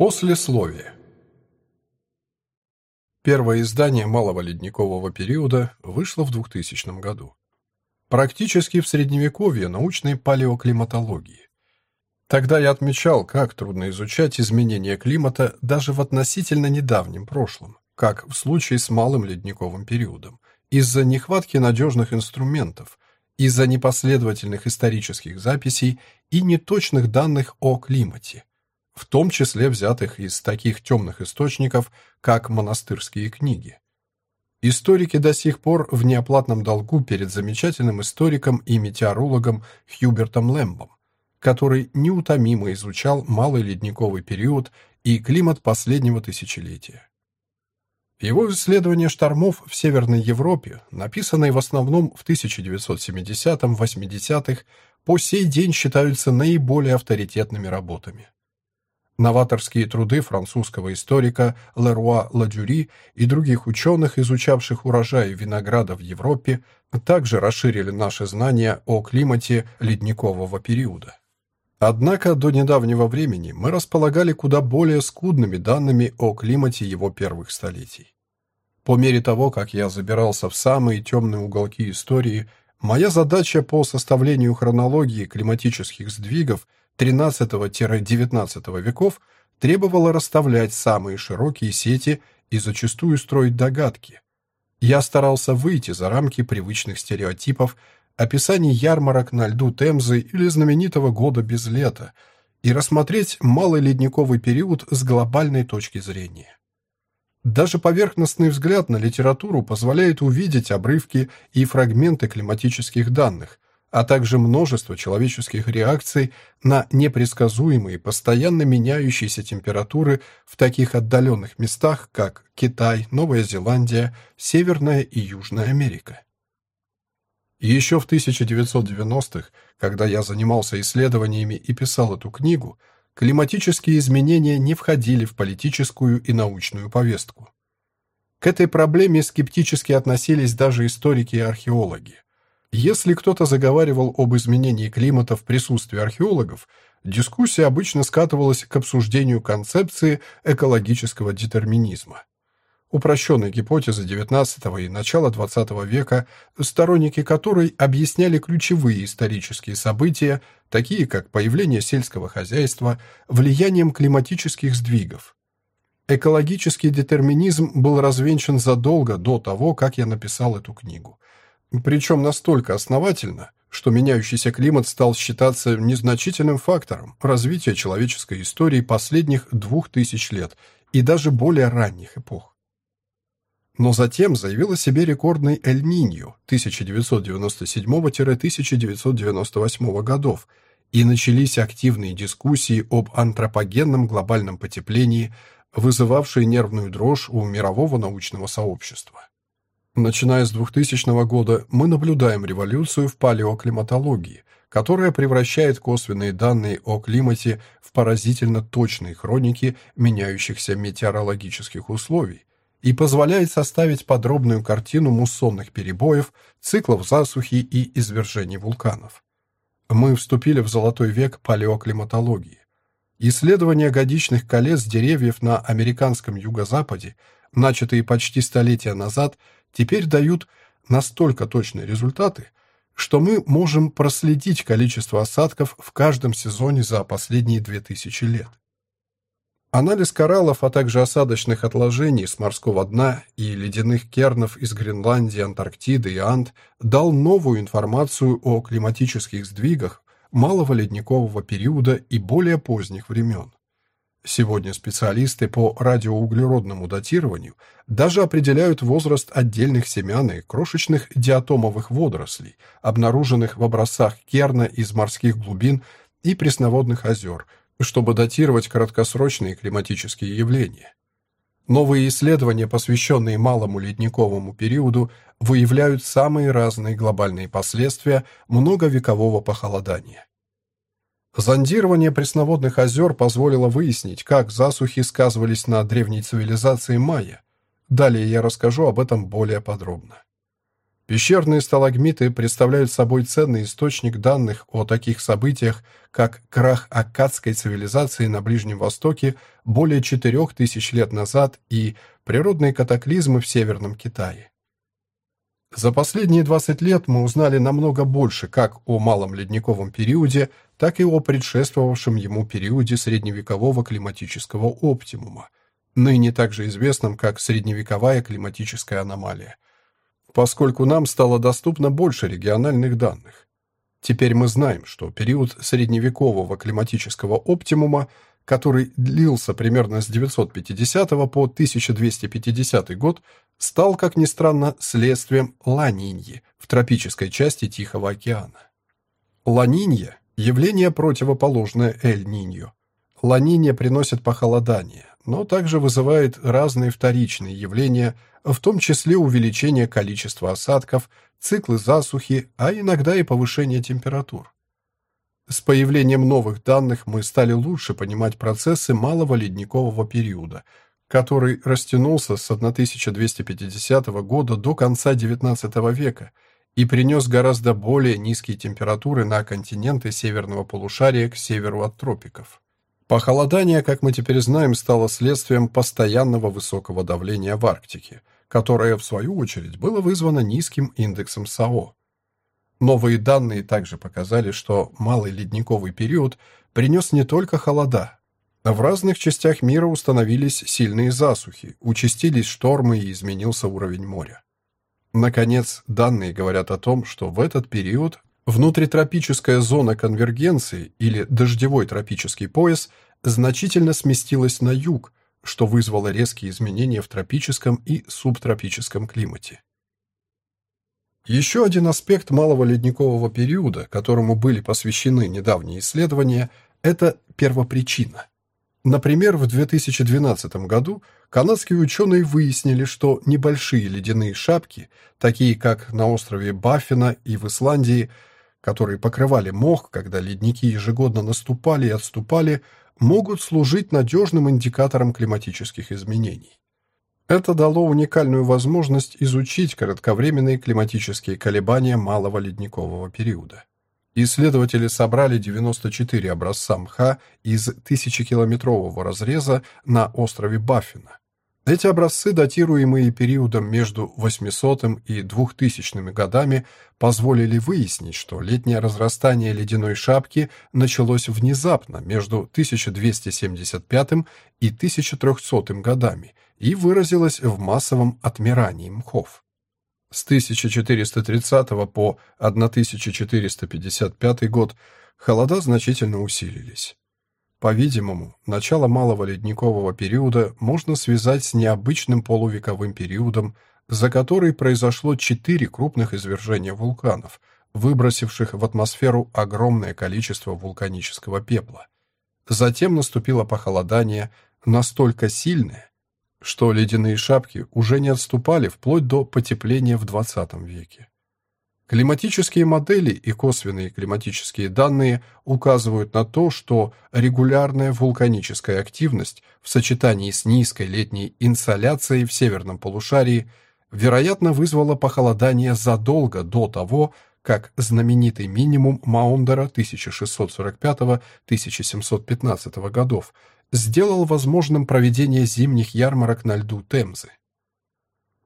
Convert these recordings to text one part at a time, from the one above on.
Послесловие. Первое издание малого ледникового периода вышло в 2000 году. Практически в средневековье научной палеоклиматологии. Тогда я отмечал, как трудно изучать изменения климата даже в относительно недавнем прошлом, как в случае с малым ледниковым периодом, из-за нехватки надежных инструментов, из-за непоследовательных исторических записей и неточных данных о климате в том числе взятых из таких темных источников, как монастырские книги. Историки до сих пор в неоплатном долгу перед замечательным историком и метеорологом Хьюбертом Лэмбом, который неутомимо изучал малый ледниковый период и климат последнего тысячелетия. Его исследования штормов в Северной Европе, написанные в основном в 1970-80-х, по сей день считаются наиболее авторитетными работами. Новаторские труды французского историка Леруа Ладюри и других ученых, изучавших урожай винограда в Европе, также расширили наши знания о климате ледникового периода. Однако до недавнего времени мы располагали куда более скудными данными о климате его первых столетий. По мере того, как я забирался в самые темные уголки истории, моя задача по составлению хронологии климатических сдвигов – XIII-XIX веков требовало расставлять самые широкие сети и зачастую строить догадки. Я старался выйти за рамки привычных стереотипов, описаний ярмарок на льду Темзы или знаменитого года без лета и рассмотреть малый ледниковый период с глобальной точки зрения. Даже поверхностный взгляд на литературу позволяет увидеть обрывки и фрагменты климатических данных, а также множество человеческих реакций на непредсказуемые, постоянно меняющиеся температуры в таких отдаленных местах, как Китай, Новая Зеландия, Северная и Южная Америка. Еще в 1990-х, когда я занимался исследованиями и писал эту книгу, климатические изменения не входили в политическую и научную повестку. К этой проблеме скептически относились даже историки и археологи. Если кто-то заговаривал об изменении климата в присутствии археологов, дискуссия обычно скатывалась к обсуждению концепции экологического детерминизма. Упрощенной гипотезы XIX и начала XX века, сторонники которой объясняли ключевые исторические события, такие как появление сельского хозяйства, влиянием климатических сдвигов. Экологический детерминизм был развенчан задолго до того, как я написал эту книгу. Причем настолько основательно, что меняющийся климат стал считаться незначительным фактором развития человеческой истории последних двух тысяч лет и даже более ранних эпох. Но затем заявил о себе рекордный Эль-Ниньо 1997-1998 годов, и начались активные дискуссии об антропогенном глобальном потеплении, вызывавшие нервную дрожь у мирового научного сообщества. Начиная с 2000 года мы наблюдаем революцию в палеоклиматологии, которая превращает косвенные данные о климате в поразительно точные хроники меняющихся метеорологических условий и позволяет составить подробную картину муссонных перебоев, циклов засухи и извержений вулканов. Мы вступили в золотой век палеоклиматологии. Исследования годичных колец деревьев на американском юго-западе, начатые почти столетия назад, теперь дают настолько точные результаты, что мы можем проследить количество осадков в каждом сезоне за последние 2000 лет. Анализ кораллов, а также осадочных отложений с морского дна и ледяных кернов из Гренландии, Антарктиды и Анд дал новую информацию о климатических сдвигах малого ледникового периода и более поздних времен. Сегодня специалисты по радиоуглеродному датированию даже определяют возраст отдельных семян и крошечных диатомовых водорослей, обнаруженных в образцах керна из морских глубин и пресноводных озер, чтобы датировать краткосрочные климатические явления. Новые исследования, посвященные малому ледниковому периоду, выявляют самые разные глобальные последствия многовекового похолодания. Зондирование пресноводных озер позволило выяснить, как засухи сказывались на древней цивилизации майя. Далее я расскажу об этом более подробно. Пещерные сталагмиты представляют собой ценный источник данных о таких событиях, как крах аккадской цивилизации на Ближнем Востоке более 4000 лет назад и природные катаклизмы в Северном Китае. За последние 20 лет мы узнали намного больше как о малом ледниковом периоде, так и о предшествовавшем ему периоде средневекового климатического оптимума, ныне также известном как средневековая климатическая аномалия – поскольку нам стало доступно больше региональных данных. Теперь мы знаем, что период средневекового климатического оптимума, который длился примерно с 950 по 1250 год, стал, как ни странно, следствием ланиньи в тропической части Тихого океана. Ланинья – явление противоположное Эль-Ниньо. Ланинья приносит похолодание, но также вызывает разные вторичные явления – в том числе увеличение количества осадков, циклы засухи, а иногда и повышение температур. С появлением новых данных мы стали лучше понимать процессы малого ледникового периода, который растянулся с 1250 года до конца XIX века и принес гораздо более низкие температуры на континенты северного полушария к северу от тропиков. Похолодание, как мы теперь знаем, стало следствием постоянного высокого давления в Арктике, которое, в свою очередь, было вызвано низким индексом САО. Новые данные также показали, что малый ледниковый период принес не только холода. В разных частях мира установились сильные засухи, участились штормы и изменился уровень моря. Наконец, данные говорят о том, что в этот период Внутритропическая зона конвергенции или дождевой тропический пояс значительно сместилась на юг, что вызвало резкие изменения в тропическом и субтропическом климате. Еще один аспект малого ледникового периода, которому были посвящены недавние исследования, это первопричина. Например, в 2012 году канадские ученые выяснили, что небольшие ледяные шапки, такие как на острове Баффина и в Исландии, которые покрывали мох, когда ледники ежегодно наступали и отступали, могут служить надежным индикатором климатических изменений. Это дало уникальную возможность изучить кратковременные климатические колебания малого ледникового периода. Исследователи собрали 94 образца мха из тысячекилометрового разреза на острове Баффина. Эти образцы, датируемые периодом между 800 и 2000 годами, позволили выяснить, что летнее разрастание ледяной шапки началось внезапно между 1275 и 1300 годами и выразилось в массовом отмирании мхов. С 1430 по 1455 год холода значительно усилились. По-видимому, начало малого ледникового периода можно связать с необычным полувековым периодом, за который произошло четыре крупных извержения вулканов, выбросивших в атмосферу огромное количество вулканического пепла. Затем наступило похолодание, настолько сильное, что ледяные шапки уже не отступали вплоть до потепления в XX веке. Климатические модели и косвенные климатические данные указывают на то, что регулярная вулканическая активность в сочетании с низкой летней инсоляцией в северном полушарии вероятно вызвала похолодание задолго до того, как знаменитый минимум Маундера 1645-1715 годов сделал возможным проведение зимних ярмарок на льду Темзы.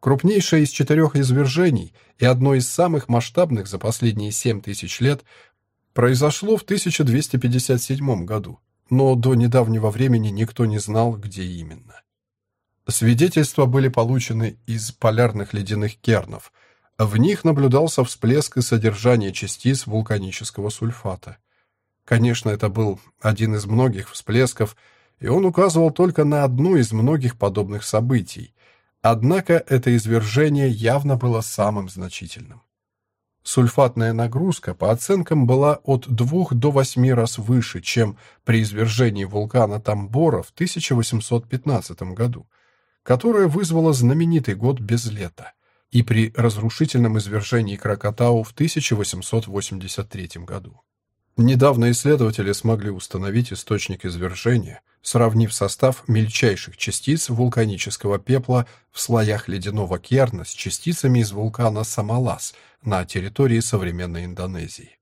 Крупнейшее из четырех извержений и одно из самых масштабных за последние 7 тысяч лет произошло в 1257 году, но до недавнего времени никто не знал, где именно. Свидетельства были получены из полярных ледяных кернов. В них наблюдался всплеск и содержание частиц вулканического сульфата. Конечно, это был один из многих всплесков, и он указывал только на одно из многих подобных событий, Однако это извержение явно было самым значительным. Сульфатная нагрузка, по оценкам, была от 2 до 8 раз выше, чем при извержении вулкана Тамбора в 1815 году, которое вызвало знаменитый год без лета, и при разрушительном извержении Кракатау в 1883 году. Недавно исследователи смогли установить источник извержения, сравнив состав мельчайших частиц вулканического пепла в слоях ледяного керна с частицами из вулкана Самалас на территории современной Индонезии.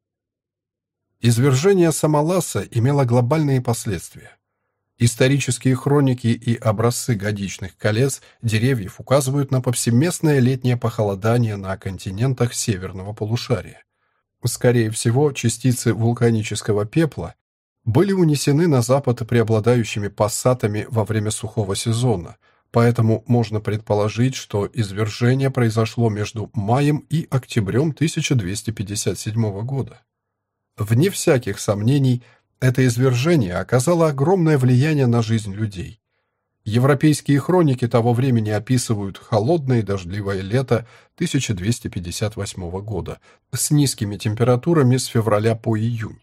Извержение Самаласа имело глобальные последствия. Исторические хроники и образцы годичных колец деревьев указывают на повсеместное летнее похолодание на континентах северного полушария. Скорее всего, частицы вулканического пепла были унесены на запад преобладающими пассатами во время сухого сезона, поэтому можно предположить, что извержение произошло между маем и октябрем 1257 года. Вне всяких сомнений, это извержение оказало огромное влияние на жизнь людей. Европейские хроники того времени описывают холодное и дождливое лето 1258 года с низкими температурами с февраля по июнь.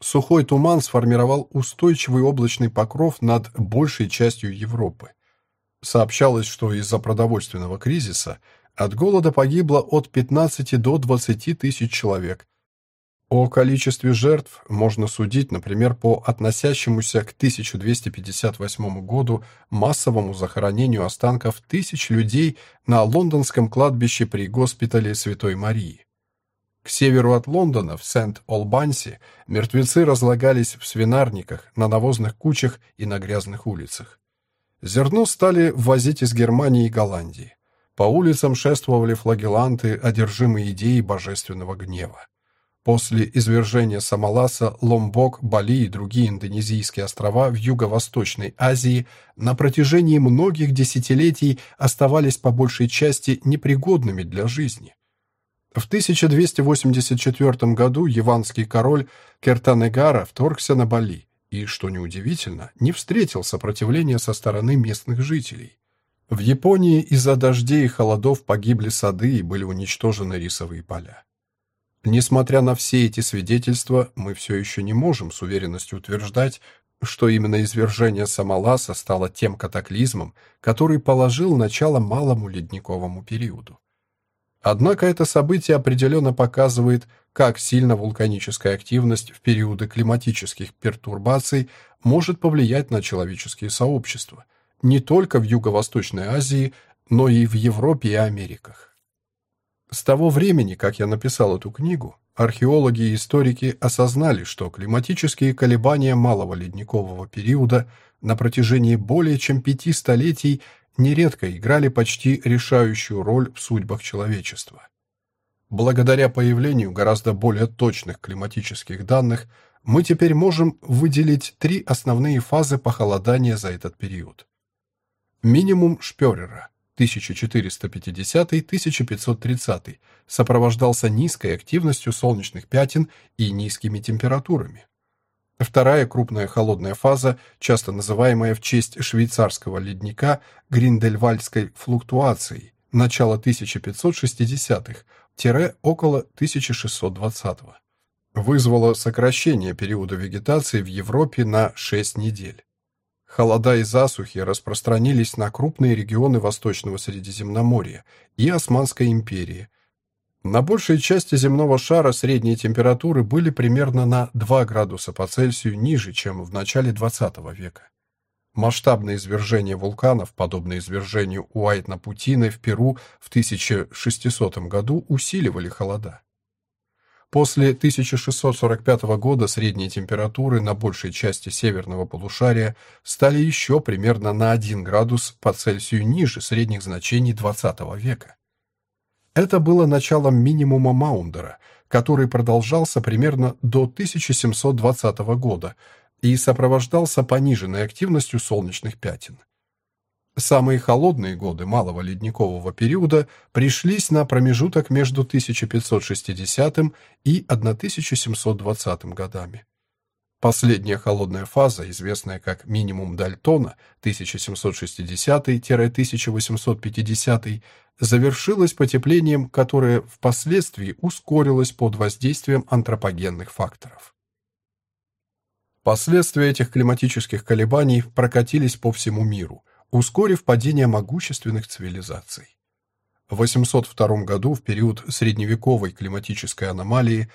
Сухой туман сформировал устойчивый облачный покров над большей частью Европы. Сообщалось, что из-за продовольственного кризиса от голода погибло от 15 до 20 тысяч человек, о количестве жертв можно судить, например, по относящемуся к 1258 году массовому захоронению останков тысяч людей на лондонском кладбище при госпитале Святой Марии. К северу от Лондона, в Сент-Олбанси, мертвецы разлагались в свинарниках, на навозных кучах и на грязных улицах. Зерно стали ввозить из Германии и Голландии. По улицам шествовали флагеланты, одержимые идеей божественного гнева. После извержения Самаласа, Ломбок, Бали и другие индонезийские острова в Юго-Восточной Азии на протяжении многих десятилетий оставались по большей части непригодными для жизни. В 1284 году яванский король Кертанегара вторгся на Бали и, что неудивительно, не встретил сопротивления со стороны местных жителей. В Японии из-за дождей и холодов погибли сады и были уничтожены рисовые поля. Несмотря на все эти свидетельства, мы все еще не можем с уверенностью утверждать, что именно извержение Самаласа стало тем катаклизмом, который положил начало малому ледниковому периоду. Однако это событие определенно показывает, как сильно вулканическая активность в периоды климатических пертурбаций может повлиять на человеческие сообщества, не только в Юго-Восточной Азии, но и в Европе и Америках. С того времени, как я написал эту книгу, археологи и историки осознали, что климатические колебания малого ледникового периода на протяжении более чем пяти столетий нередко играли почти решающую роль в судьбах человечества. Благодаря появлению гораздо более точных климатических данных, мы теперь можем выделить три основные фазы похолодания за этот период. Минимум Шпёрера – 1450-1530 сопровождался низкой активностью солнечных пятен и низкими температурами. Вторая крупная холодная фаза, часто называемая в честь швейцарского ледника Гриндельвальдской флуктуацией, начало 1560-х, около 1620-го, вызвала сокращение периода вегетации в Европе на 6 недель. Холода и засухи распространились на крупные регионы Восточного Средиземноморья и Османской империи. На большей части земного шара средние температуры были примерно на 2 градуса по Цельсию ниже, чем в начале XX века. Масштабные извержения вулканов, подобные извержению Уайтна-Путины в Перу в 1600 году, усиливали холода. После 1645 года средние температуры на большей части северного полушария стали еще примерно на 1 градус по Цельсию ниже средних значений XX века. Это было началом минимума Маундера, который продолжался примерно до 1720 года и сопровождался пониженной активностью солнечных пятен. Самые холодные годы малого ледникового периода пришлись на промежуток между 1560 и 1720 годами. Последняя холодная фаза, известная как минимум Дальтона 1760-1850, завершилась потеплением, которое впоследствии ускорилось под воздействием антропогенных факторов. Последствия этих климатических колебаний прокатились по всему миру, ускорив падение могущественных цивилизаций. В 802 году, в период средневековой климатической аномалии,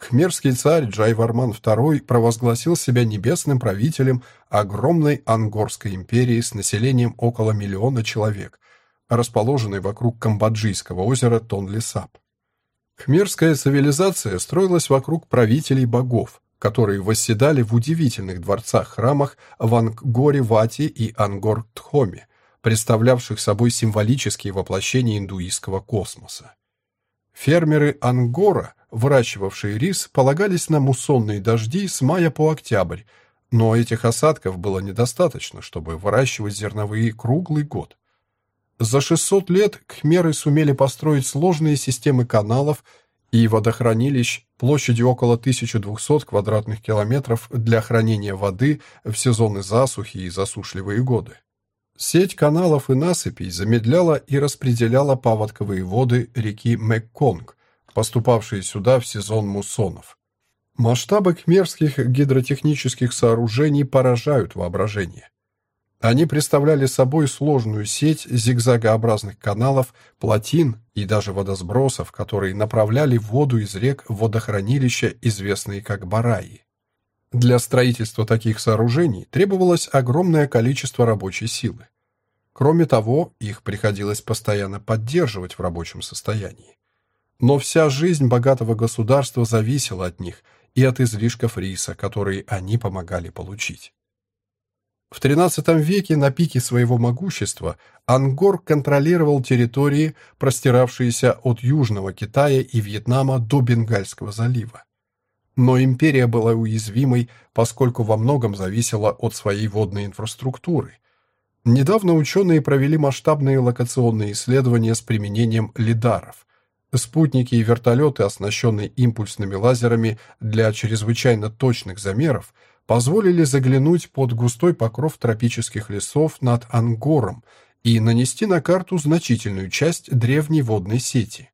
Кхмерский царь Джайварман II провозгласил себя небесным правителем огромной Ангорской империи с населением около миллиона человек, расположенной вокруг Камбоджийского озера Тонлесап. Кхмерская цивилизация строилась вокруг правителей богов, которые восседали в удивительных дворцах-храмах в Ангоре-Вати и Ангор-Тхоме, представлявших собой символические воплощения индуистского космоса. Фермеры Ангора – выращивавшие рис, полагались на муссонные дожди с мая по октябрь, но этих осадков было недостаточно, чтобы выращивать зерновые круглый год. За 600 лет кхмеры сумели построить сложные системы каналов и водохранилищ площадью около 1200 квадратных километров для хранения воды в сезоны засухи и засушливые годы. Сеть каналов и насыпей замедляла и распределяла паводковые воды реки Мекконг, поступавшие сюда в сезон муссонов. Масштабы кхмерских гидротехнических сооружений поражают воображение. Они представляли собой сложную сеть зигзагообразных каналов, плотин и даже водосбросов, которые направляли воду из рек в водохранилища, известные как бараи. Для строительства таких сооружений требовалось огромное количество рабочей силы. Кроме того, их приходилось постоянно поддерживать в рабочем состоянии. Но вся жизнь богатого государства зависела от них и от излишков риса, которые они помогали получить. В XIII веке на пике своего могущества Ангор контролировал территории, простиравшиеся от Южного Китая и Вьетнама до Бенгальского залива. Но империя была уязвимой, поскольку во многом зависела от своей водной инфраструктуры. Недавно ученые провели масштабные локационные исследования с применением лидаров, Спутники и вертолеты, оснащенные импульсными лазерами для чрезвычайно точных замеров, позволили заглянуть под густой покров тропических лесов над Ангором и нанести на карту значительную часть древней водной сети.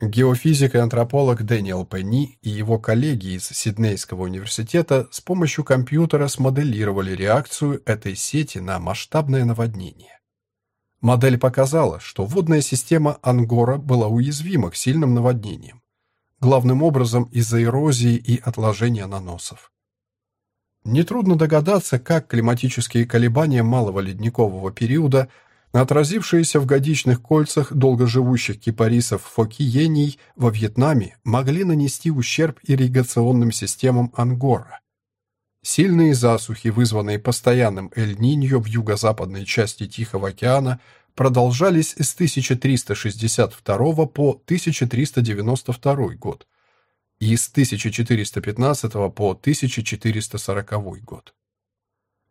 Геофизик и антрополог Дэниел Пенни и его коллеги из Сиднейского университета с помощью компьютера смоделировали реакцию этой сети на масштабное наводнение. Модель показала, что водная система Ангора была уязвима к сильным наводнениям, главным образом из-за эрозии и отложения наносов. Нетрудно догадаться, как климатические колебания малого ледникового периода, отразившиеся в годичных кольцах долгоживущих кипарисов фокиений во Вьетнаме, могли нанести ущерб ирригационным системам Ангора. Сильные засухи, вызванные постоянным Эль-Ниньо в юго-западной части Тихого океана, продолжались с 1362 по 1392 год и с 1415 по 1440 год.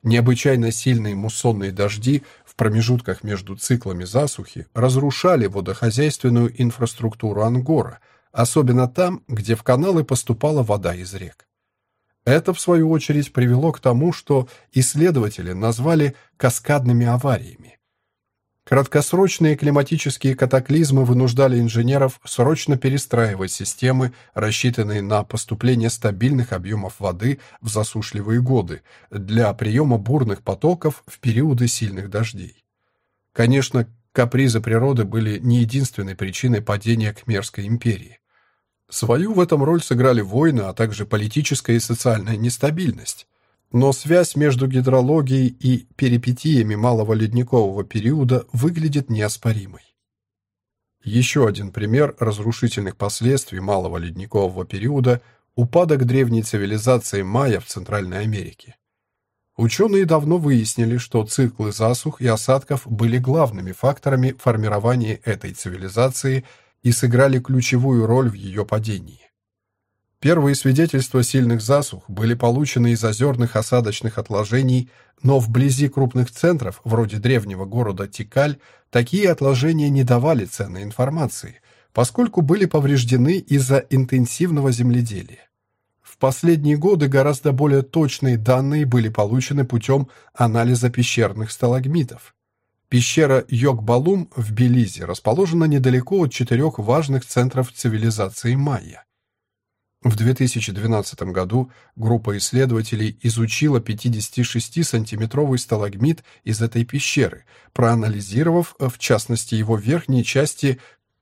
Необычайно сильные муссонные дожди в промежутках между циклами засухи разрушали водохозяйственную инфраструктуру Ангора, особенно там, где в каналы поступала вода из рек. Это, в свою очередь, привело к тому, что исследователи назвали каскадными авариями. Краткосрочные климатические катаклизмы вынуждали инженеров срочно перестраивать системы, рассчитанные на поступление стабильных объемов воды в засушливые годы для приема бурных потоков в периоды сильных дождей. Конечно, капризы природы были не единственной причиной падения Кхмерской империи. Свою в этом роль сыграли войны, а также политическая и социальная нестабильность. Но связь между гидрологией и перипетиями малого ледникового периода выглядит неоспоримой. Еще один пример разрушительных последствий малого ледникового периода – упадок древней цивилизации майя в Центральной Америке. Ученые давно выяснили, что циклы засух и осадков были главными факторами формирования этой цивилизации – и сыграли ключевую роль в ее падении. Первые свидетельства сильных засух были получены из озерных осадочных отложений, но вблизи крупных центров, вроде древнего города Тикаль, такие отложения не давали ценной информации, поскольку были повреждены из-за интенсивного земледелия. В последние годы гораздо более точные данные были получены путем анализа пещерных сталагмитов. Пещера Йог-Балум в Белизе расположена недалеко от четырех важных центров цивилизации майя. В 2012 году группа исследователей изучила 56-сантиметровый сталагмит из этой пещеры, проанализировав, в частности, его верхней части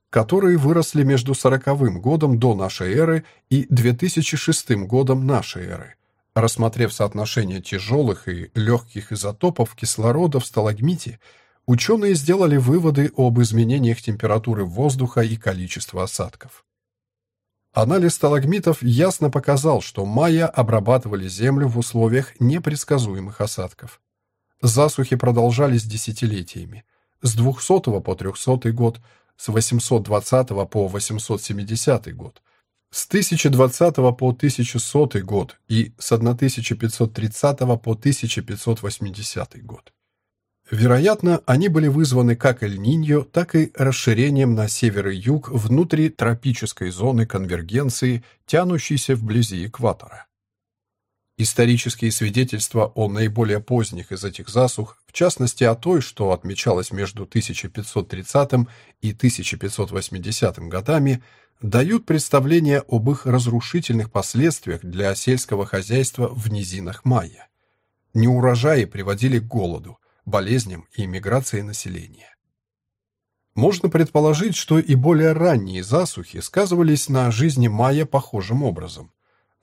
которые выросли между 40 годом до нашей эры и 2006 годом нашей эры. Рассмотрев соотношение тяжелых и легких изотопов кислорода в сталагмите, ученые сделали выводы об изменениях температуры воздуха и количества осадков. Анализ сталагмитов ясно показал, что майя обрабатывали землю в условиях непредсказуемых осадков. Засухи продолжались десятилетиями. С 200 по 300 год, с 820 по 870 год, с 1020 по 1100 год и с 1530 по 1580 год. Вероятно, они были вызваны как Эль-Ниньо, так и расширением на север и юг внутри тропической зоны конвергенции, тянущейся вблизи экватора. Исторические свидетельства о наиболее поздних из этих засух, в частности о той, что отмечалась между 1530 и 1580 годами, дают представление об их разрушительных последствиях для сельского хозяйства в низинах Майя. Неурожаи приводили к голоду, болезням и миграции населения. Можно предположить, что и более ранние засухи сказывались на жизни майя похожим образом.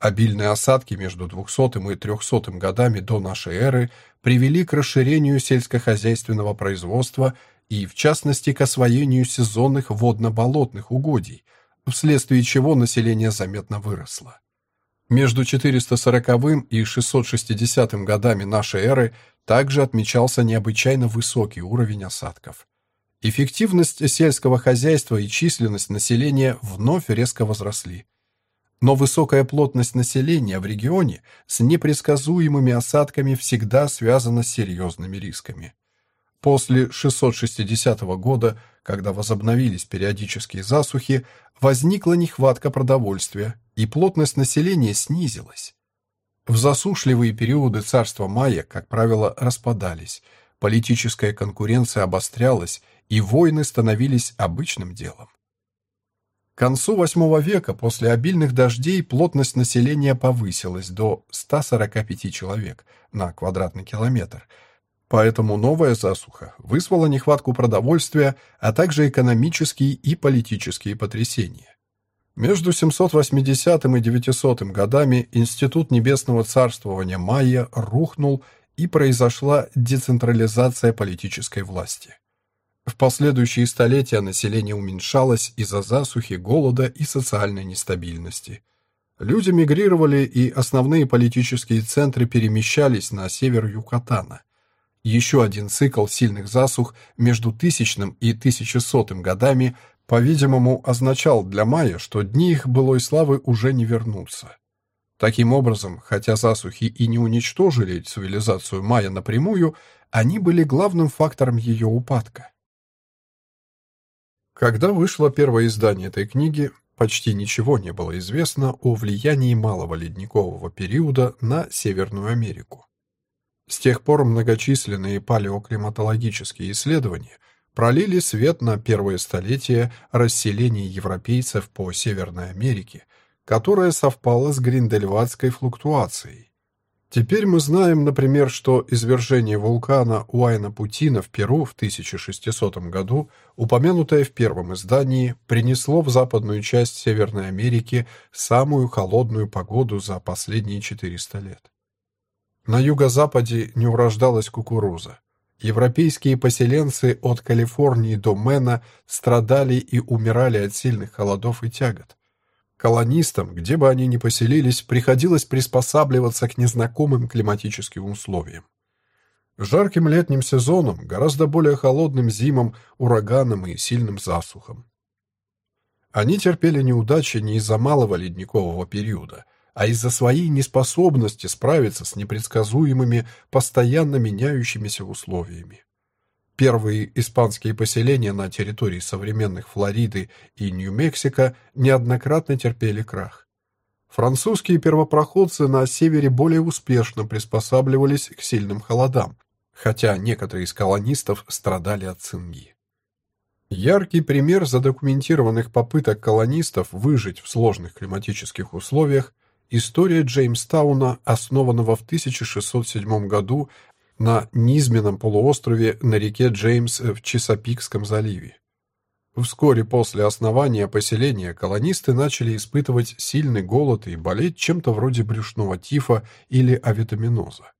Обильные осадки между 200 и 300 годами до нашей эры привели к расширению сельскохозяйственного производства и, в частности, к освоению сезонных водно-болотных угодий, вследствие чего население заметно выросло. Между 440 и 660 годами нашей эры также отмечался необычайно высокий уровень осадков. Эффективность сельского хозяйства и численность населения вновь резко возросли. Но высокая плотность населения в регионе с непредсказуемыми осадками всегда связана с серьезными рисками. После 660 года, когда возобновились периодические засухи, возникла нехватка продовольствия, и плотность населения снизилась. В засушливые периоды царства Майя, как правило, распадались, политическая конкуренция обострялась, и войны становились обычным делом. К концу VIII века после обильных дождей плотность населения повысилась до 145 человек на квадратный километр. Поэтому новая засуха вызвала нехватку продовольствия, а также экономические и политические потрясения. Между 780 и 900 годами Институт Небесного Царствования Майя рухнул и произошла децентрализация политической власти. В последующие столетия население уменьшалось из-за засухи, голода и социальной нестабильности. Люди мигрировали, и основные политические центры перемещались на север Юкатана. Еще один цикл сильных засух между 1000 и 1100 годами, по-видимому, означал для майя, что дни их былой славы уже не вернутся. Таким образом, хотя засухи и не уничтожили цивилизацию майя напрямую, они были главным фактором ее упадка. Когда вышло первое издание этой книги, почти ничего не было известно о влиянии малого ледникового периода на Северную Америку. С тех пор многочисленные палеоклиматологические исследования пролили свет на первое столетие расселения европейцев по Северной Америке, которое совпало с гриндельвадской флуктуацией. Теперь мы знаем, например, что извержение вулкана Уайна-Путина в Перу в 1600 году, упомянутое в первом издании, принесло в западную часть Северной Америки самую холодную погоду за последние 400 лет. На юго-западе не урождалась кукуруза. Европейские поселенцы от Калифорнии до Мэна страдали и умирали от сильных холодов и тягот. Колонистам, где бы они ни поселились, приходилось приспосабливаться к незнакомым климатическим условиям. Жарким летним сезоном, гораздо более холодным зимам, ураганам и сильным засухам. Они терпели неудачи не из-за малого ледникового периода, а из-за своей неспособности справиться с непредсказуемыми, постоянно меняющимися условиями. Первые испанские поселения на территории современных Флориды и Нью-Мексико неоднократно терпели крах. Французские первопроходцы на севере более успешно приспосабливались к сильным холодам, хотя некоторые из колонистов страдали от цинги. Яркий пример задокументированных попыток колонистов выжить в сложных климатических условиях – история Джеймстауна, основанного в 1607 году на низменном полуострове на реке Джеймс в Чесапикском заливе. Вскоре после основания поселения колонисты начали испытывать сильный голод и болеть чем-то вроде брюшного тифа или авитаминоза.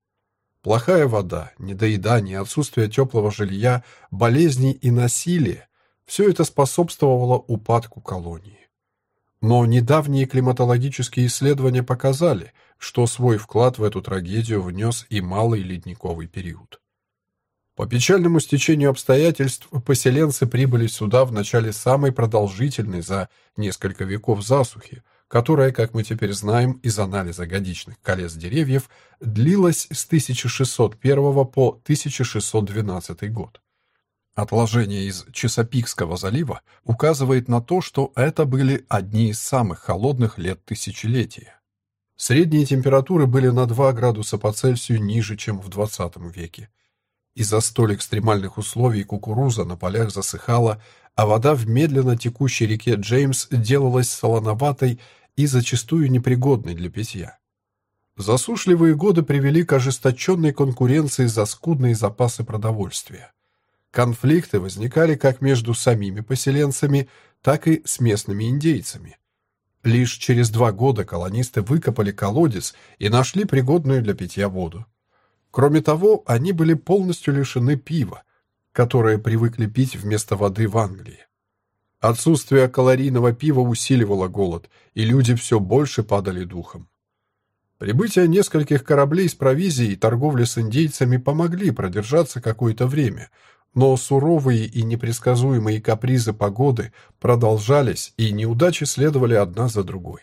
Плохая вода, недоедание, отсутствие теплого жилья, болезни и насилие – все это способствовало упадку колонии. Но недавние климатологические исследования показали, что свой вклад в эту трагедию внес и малый ледниковый период. По печальному стечению обстоятельств поселенцы прибыли сюда в начале самой продолжительной за несколько веков засухи, которая, как мы теперь знаем из анализа годичных колец деревьев, длилась с 1601 по 1612 год. Отложение из Чесапикского залива указывает на то, что это были одни из самых холодных лет тысячелетия. Средние температуры были на 2 градуса по Цельсию ниже, чем в 20 веке. Из-за столь экстремальных условий кукуруза на полях засыхала, а вода в медленно текущей реке Джеймс делалась солоноватой и зачастую непригодной для питья. Засушливые годы привели к ожесточенной конкуренции за скудные запасы продовольствия. Конфликты возникали как между самими поселенцами, так и с местными индейцами. Лишь через два года колонисты выкопали колодец и нашли пригодную для питья воду. Кроме того, они были полностью лишены пива, которое привыкли пить вместо воды в Англии. Отсутствие калорийного пива усиливало голод, и люди все больше падали духом. Прибытие нескольких кораблей с провизией и торговля с индейцами помогли продержаться какое-то время, но суровые и непредсказуемые капризы погоды продолжались, и неудачи следовали одна за другой.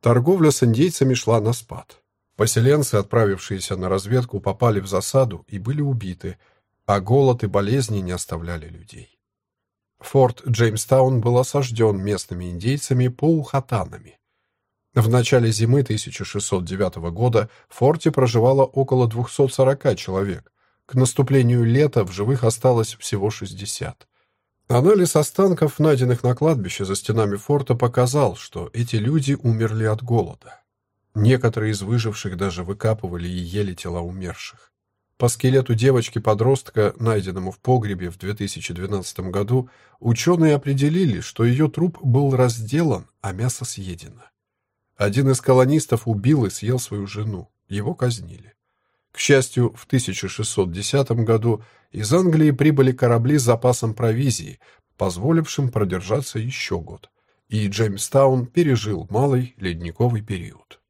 Торговля с индейцами шла на спад. Поселенцы, отправившиеся на разведку, попали в засаду и были убиты, а голод и болезни не оставляли людей. Форт Джеймстаун был осажден местными индейцами паухатанами. В начале зимы 1609 года в форте проживало около 240 человек. К наступлению лета в живых осталось всего 60. Анализ останков, найденных на кладбище за стенами форта, показал, что эти люди умерли от голода. Некоторые из выживших даже выкапывали и ели тела умерших. По скелету девочки-подростка, найденному в погребе в 2012 году, ученые определили, что ее труп был разделан, а мясо съедено. Один из колонистов убил и съел свою жену. Его казнили. К счастью, в 1610 году из Англии прибыли корабли с запасом провизии, позволившим продержаться еще год. И Джеймстаун пережил малый ледниковый период.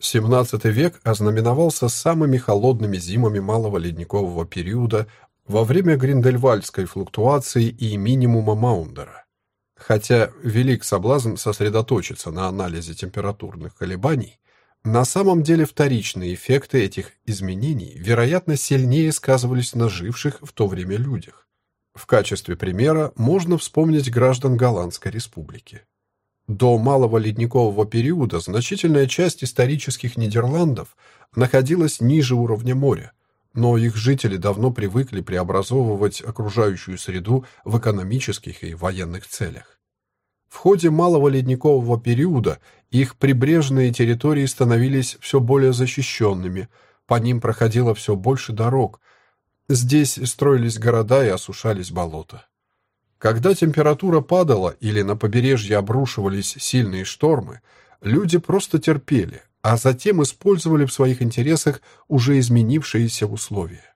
XVII век ознаменовался самыми холодными зимами малого ледникового периода во время Гриндельвальдской флуктуации и минимума Маундера. Хотя велик соблазн сосредоточиться на анализе температурных колебаний, на самом деле вторичные эффекты этих изменений, вероятно, сильнее сказывались на живших в то время людях. В качестве примера можно вспомнить граждан Голландской республики. До малого ледникового периода значительная часть исторических Нидерландов находилась ниже уровня моря, но их жители давно привыкли преобразовывать окружающую среду в экономических и военных целях. В ходе малого ледникового периода их прибрежные территории становились все более защищенными, по ним проходило все больше дорог, здесь строились города и осушались болота. Когда температура падала или на побережье обрушивались сильные штормы, люди просто терпели, а затем использовали в своих интересах уже изменившиеся условия.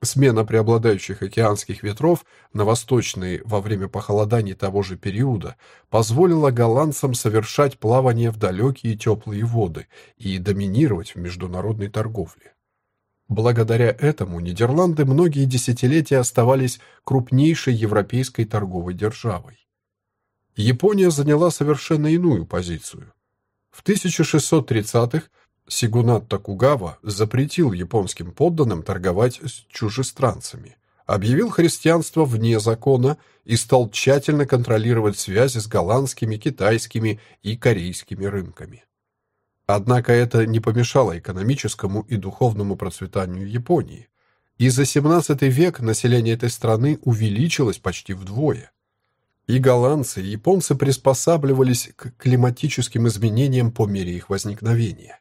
Смена преобладающих океанских ветров на восточные во время похолоданий того же периода позволила голландцам совершать плавание в далекие теплые воды и доминировать в международной торговле. Благодаря этому Нидерланды многие десятилетия оставались крупнейшей европейской торговой державой. Япония заняла совершенно иную позицию. В 1630-х Сигунат Токугава запретил японским подданным торговать с чужестранцами, объявил христианство вне закона и стал тщательно контролировать связи с голландскими, китайскими и корейскими рынками. Однако это не помешало экономическому и духовному процветанию Японии. И за XVII век население этой страны увеличилось почти вдвое. И голландцы, и японцы приспосабливались к климатическим изменениям по мере их возникновения.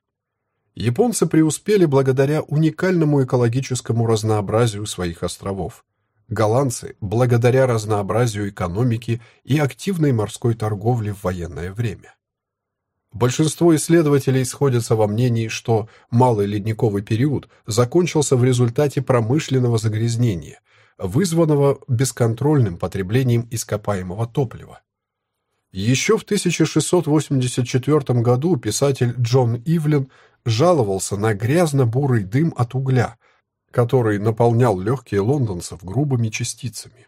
Японцы преуспели благодаря уникальному экологическому разнообразию своих островов. Голландцы, благодаря разнообразию экономики и активной морской торговле в военное время. Большинство исследователей сходятся во мнении, что малый ледниковый период закончился в результате промышленного загрязнения, вызванного бесконтрольным потреблением ископаемого топлива. Еще в 1684 году писатель Джон Ивлин жаловался на грязно-бурый дым от угля, который наполнял легкие лондонцев грубыми частицами.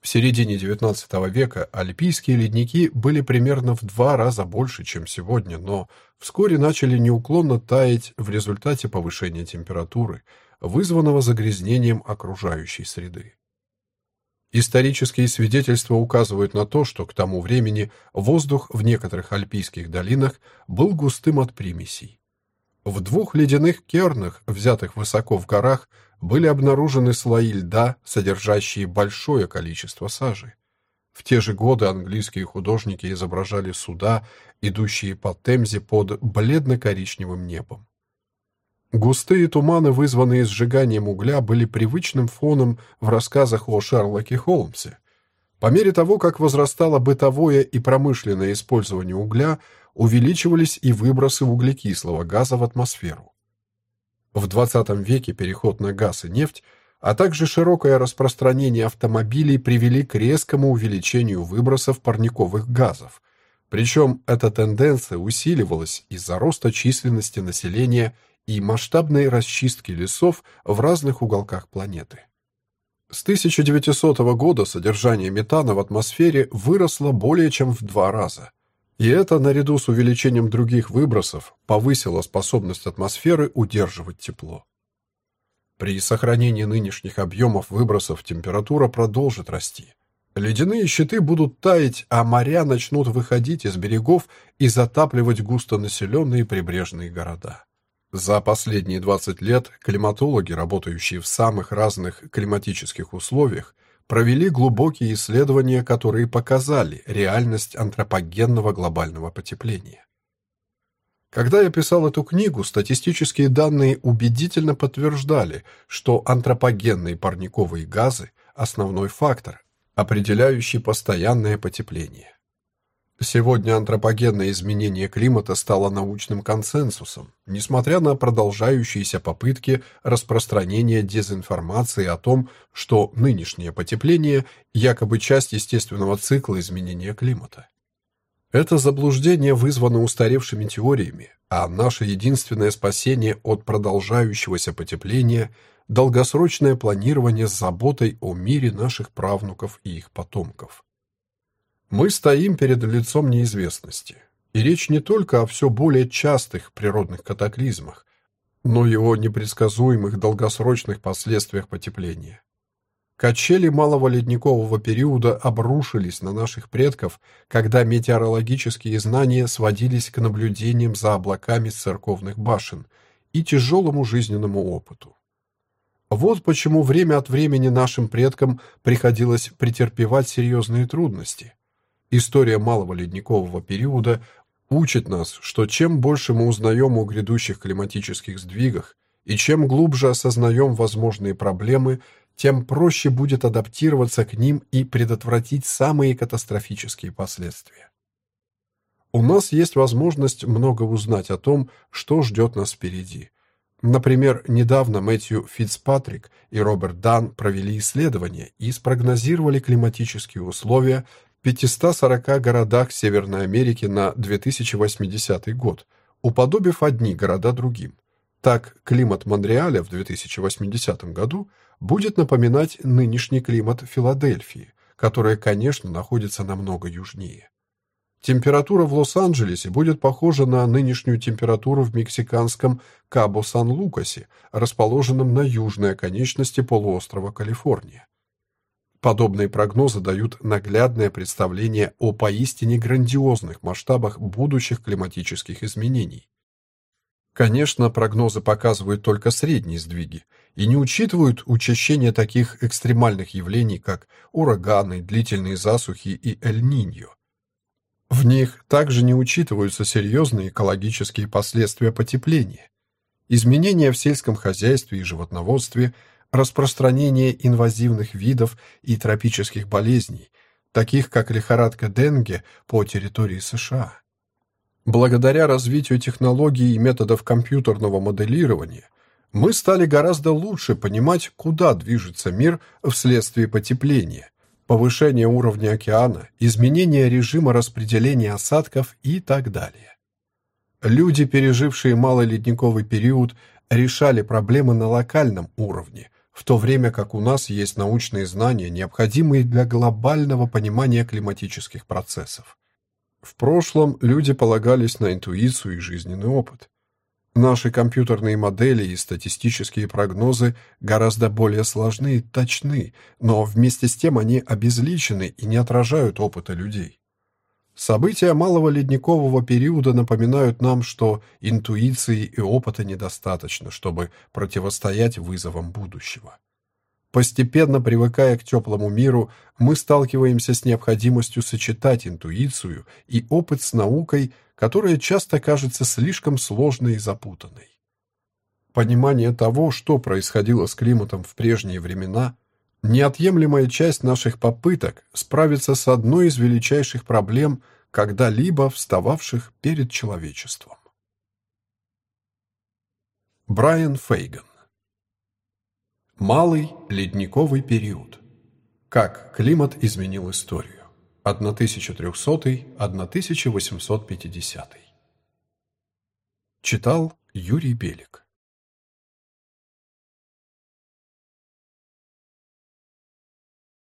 В середине XIX века альпийские ледники были примерно в два раза больше, чем сегодня, но вскоре начали неуклонно таять в результате повышения температуры, вызванного загрязнением окружающей среды. Исторические свидетельства указывают на то, что к тому времени воздух в некоторых альпийских долинах был густым от примесей. В двух ледяных кернах, взятых высоко в горах, были обнаружены слои льда, содержащие большое количество сажи. В те же годы английские художники изображали суда, идущие по Темзе под бледно-коричневым небом. Густые туманы, вызванные сжиганием угля, были привычным фоном в рассказах о Шерлоке Холмсе. По мере того, как возрастало бытовое и промышленное использование угля, увеличивались и выбросы углекислого газа в атмосферу. В XX веке переход на газ и нефть, а также широкое распространение автомобилей привели к резкому увеличению выбросов парниковых газов. Причем эта тенденция усиливалась из-за роста численности населения и масштабной расчистки лесов в разных уголках планеты. С 1900 года содержание метана в атмосфере выросло более чем в два раза – и это, наряду с увеличением других выбросов, повысило способность атмосферы удерживать тепло. При сохранении нынешних объемов выбросов температура продолжит расти. Ледяные щиты будут таять, а моря начнут выходить из берегов и затапливать густонаселенные прибрежные города. За последние 20 лет климатологи, работающие в самых разных климатических условиях, провели глубокие исследования, которые показали реальность антропогенного глобального потепления. Когда я писал эту книгу, статистические данные убедительно подтверждали, что антропогенные парниковые газы – основной фактор, определяющий постоянное потепление. Сегодня антропогенное изменение климата стало научным консенсусом, несмотря на продолжающиеся попытки распространения дезинформации о том, что нынешнее потепление якобы часть естественного цикла изменения климата. Это заблуждение вызвано устаревшими теориями, а наше единственное спасение от продолжающегося потепления – долгосрочное планирование с заботой о мире наших правнуков и их потомков. Мы стоим перед лицом неизвестности. И речь не только о все более частых природных катаклизмах, но и о непредсказуемых долгосрочных последствиях потепления. Качели малого ледникового периода обрушились на наших предков, когда метеорологические знания сводились к наблюдениям за облаками с церковных башен и тяжелому жизненному опыту. Вот почему время от времени нашим предкам приходилось претерпевать серьезные трудности – История малого ледникового периода учит нас, что чем больше мы узнаем о грядущих климатических сдвигах и чем глубже осознаем возможные проблемы, тем проще будет адаптироваться к ним и предотвратить самые катастрофические последствия. У нас есть возможность много узнать о том, что ждет нас впереди. Например, недавно Мэтью Фицпатрик и Роберт Дан провели исследования и спрогнозировали климатические условия 540 городах Северной Америки на 2080 год, уподобив одни города другим. Так, климат Монреаля в 2080 году будет напоминать нынешний климат Филадельфии, которая, конечно, находится намного южнее. Температура в Лос-Анджелесе будет похожа на нынешнюю температуру в мексиканском Кабо-Сан-Лукасе, расположенном на южной оконечности полуострова Калифорния. Подобные прогнозы дают наглядное представление о поистине грандиозных масштабах будущих климатических изменений. Конечно, прогнозы показывают только средние сдвиги и не учитывают учащение таких экстремальных явлений, как ураганы, длительные засухи и Эль-Ниньо. В них также не учитываются серьезные экологические последствия потепления. Изменения в сельском хозяйстве и животноводстве – распространение инвазивных видов и тропических болезней, таких как лихорадка Денге по территории США. Благодаря развитию технологий и методов компьютерного моделирования мы стали гораздо лучше понимать, куда движется мир вследствие потепления, повышения уровня океана, изменения режима распределения осадков и так далее. Люди, пережившие малый ледниковый период, решали проблемы на локальном уровне, в то время как у нас есть научные знания, необходимые для глобального понимания климатических процессов. В прошлом люди полагались на интуицию и жизненный опыт. Наши компьютерные модели и статистические прогнозы гораздо более сложны и точны, но вместе с тем они обезличены и не отражают опыта людей. События малого ледникового периода напоминают нам, что интуиции и опыта недостаточно, чтобы противостоять вызовам будущего. Постепенно привыкая к теплому миру, мы сталкиваемся с необходимостью сочетать интуицию и опыт с наукой, которая часто кажется слишком сложной и запутанной. Понимание того, что происходило с климатом в прежние времена, неотъемлемая часть наших попыток справиться с одной из величайших проблем, когда-либо встававших перед человечеством. Брайан Фейган Малый ледниковый период. Как климат изменил историю. 1300-1850. Читал Юрий Белик.